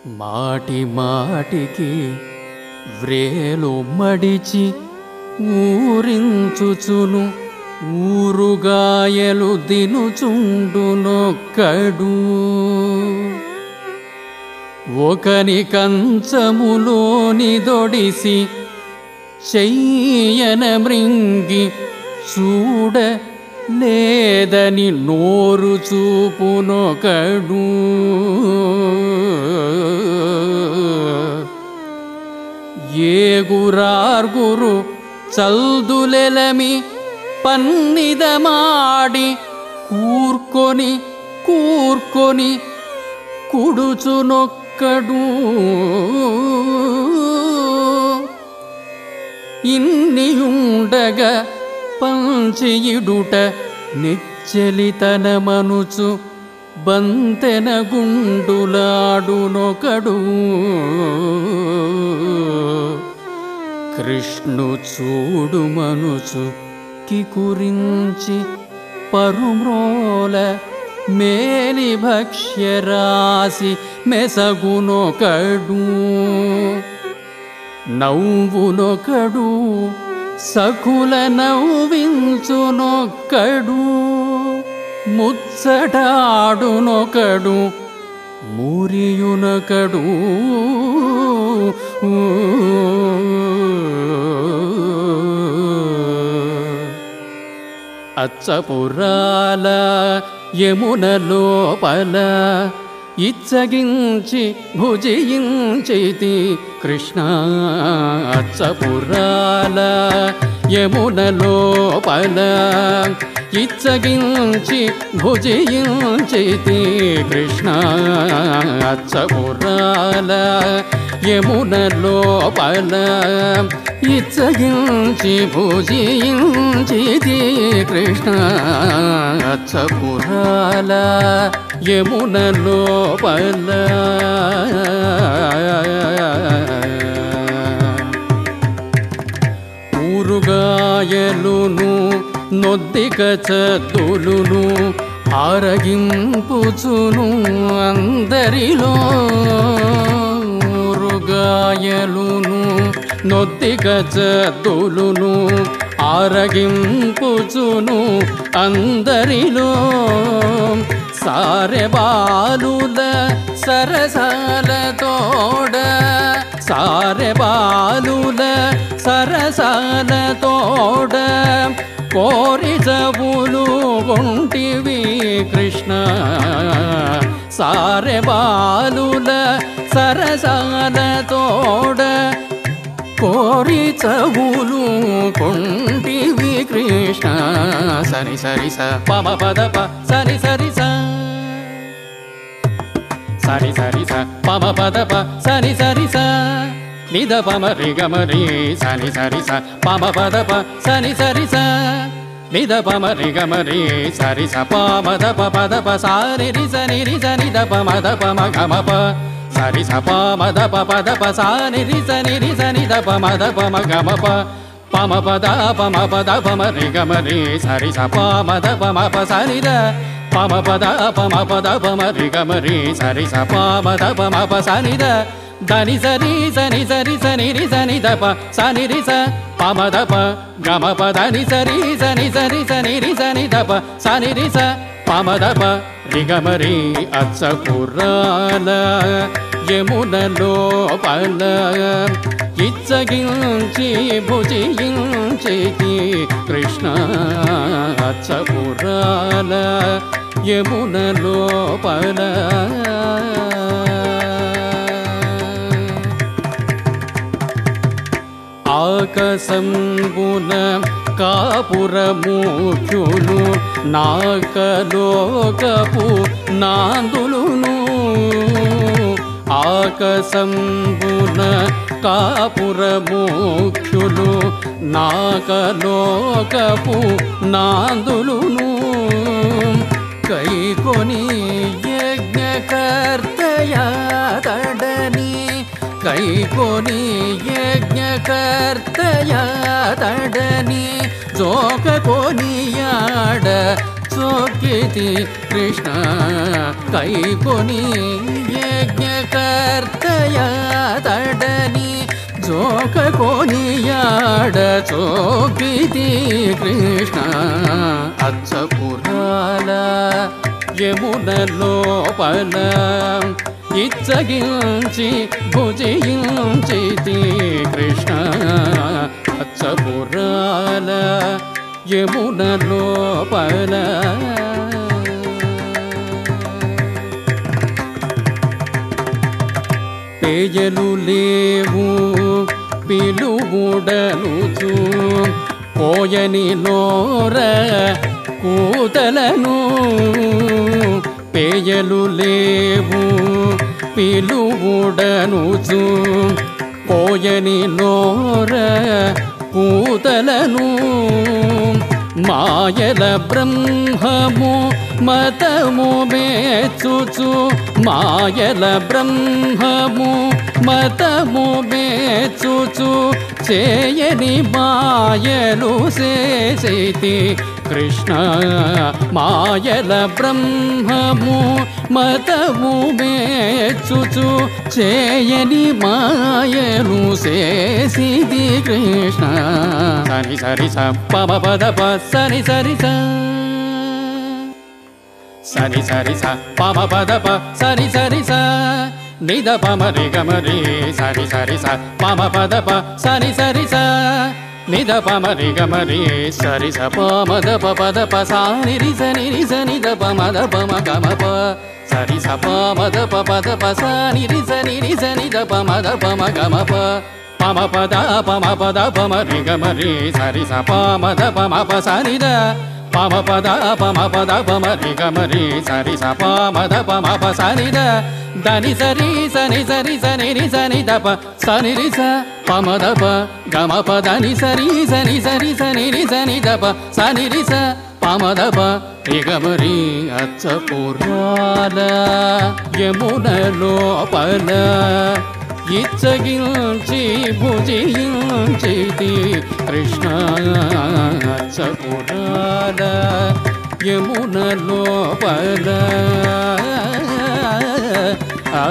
మాటి మాటికి వ్రేలు మడిచి ఊరించుచును ఊరుగాయలు దినుచుండునొక్కడు ఒకని కంచములోని దొడిసి చెయ్యన మృంగి చూడ లేదని నోరు చూపునొకడు ఏగురార్గురు చల్దులెలమి పన్నిదమాడి కూర్కొని కూర్కొని కుడుచునొక్కడు. ఇన్నియుండగా పంచియుడుట నిచ్చలితనమనుచు బంతెన గుండులాడునొకడు కృష్ణు చూడు మనుచు కికురించి పరుమ్రోల మేలి భక్ష్యరాశి మెసగునొకడు. నవ్వునొకడు సకుల నవ్వించునొక్కడు. ముచ్చటాడునొకడు మూరియునకడు. అచ్చపురాల యమున లోపల ఇచ్చగించి భుజించితి కృష్ణ అచ్చపురాల యమున లోపల ఇచ్చగించి భుజించితి కృష్ణ అచ్చపురాల యమున లోపల ఇచ్చగించి భుజించితి కృష్ణ అచ్చపురాల యమున లోపల. ఊరుగాయలును నొద్దిక చతులును ఆరగింపుచును అందరిలో. ఊరుగాయలును నొద్దిక చతులును ఆరగింపుచును అందరిలో. సారె బాలుల సరసాల తోడ సారె బాలుల సరసాల తోడ కోరి జబులు ఒంటివి కృష్ణ సారె బాలుల సరసాల తోడ కోరి చవులు కొంటివి కృష్ణ సరి సరి స పమ పద ప సరి సరి స సరి సరి స పమ పద ప సరి సరి స నిద పమ రి గమ రి సరి సరి స పమ పద ప సరి సరి స నిద పమ రి గమ రి సరి స పమ ద ప పద ప సారి రి స ని రి స నిద పమ ద పమ గమ ప సరి స పమ ద ప పద ప సారి రి స ని రి స నిద పమ ద పమ గమ ప పమ పద పమ పద పమ రి గమ రి సరి స పమ ద పమ ప సరి ద పమ పద పమ పద పమ రిగమరి సరి స పమ ద పమ ప సని ద దని సరి సని సరి సని రి సని ద ప సని రి స పమ ద ప గమ ప దని సరి సని సరి సని రి సని ద ప సని రి స పమ ద ప రిగమరి అచ్చ కుర్రాల యమునలో పల ఇచ్చగించి భుజించి కృష్ణ అచ్చ పురాల యమున లోపల ఆకసంబున కాపురముఖ్యులు నాకలోకపు నాందులును. ఆకసంబున కాపురముఖ్యులు నాకలోకపు నాందులును. कैकोनि यज्ञकर्तया तडनि कैकोनि यज्ञकर्तया तडनि चोककोनियाड चोकिति कृष्ण कैकोनि यज्ञकर्तया तडनि चोककोनिया కొనియాడ కృష్ణ. అచ్చపురాల యమున లోపల ఇచ్చగించి భుజించితి కృష్ణ. అచ్చపురాల యమున లోపల పేయలు లేవు. పిలువుడనుచు. పోయని నోర కూతలను పేయలు లేవు. పిలువుడనుచు. పోయని నోర కూతలను మాయల బ్రహ్మము మతము మేచుచు మాయల బ్రహ్మము మతము మే చేయని మాయలు చేసేతి. కృష్ణ మాయల బ్రహ్మము మతము మేచుచు చేయని మాయలు చేసిది కృష్ణ. సరి సరి స పద ప సరి సరి స. సరి సరి స పమ పద ప సరి సరి స. నిద పమ రి గమ సరి సరి స పమ పద ప సరి సరి స. నిద పమ రి గమ సరి స పమ ద ప పద ప సా రి స ని రి స ని ద ప మ ప మ గ ప. సరి స పమ ద ప పద ప సా రి స ని రి స ని ద ప మ ప మ గ ప. పమ పద పమ పద పమ రి గమ సరి స పమ ద పమ ప స ద. పమ పద పమ పద పమ రి గమరి సరి స పమ ద పమ ప స ద దని సరి సని సరి సని రి సని ద ప సని రి స పమ ద ప గమ ప దని సరి సని సరి సని రి సని ద ప సని రి స పమ ద ప రి గమరి అచ్చ పురాల యమున లోపల ఇచ్చగించి భుజించితి కృష్ణ చపురాల యమున లోపల ఆ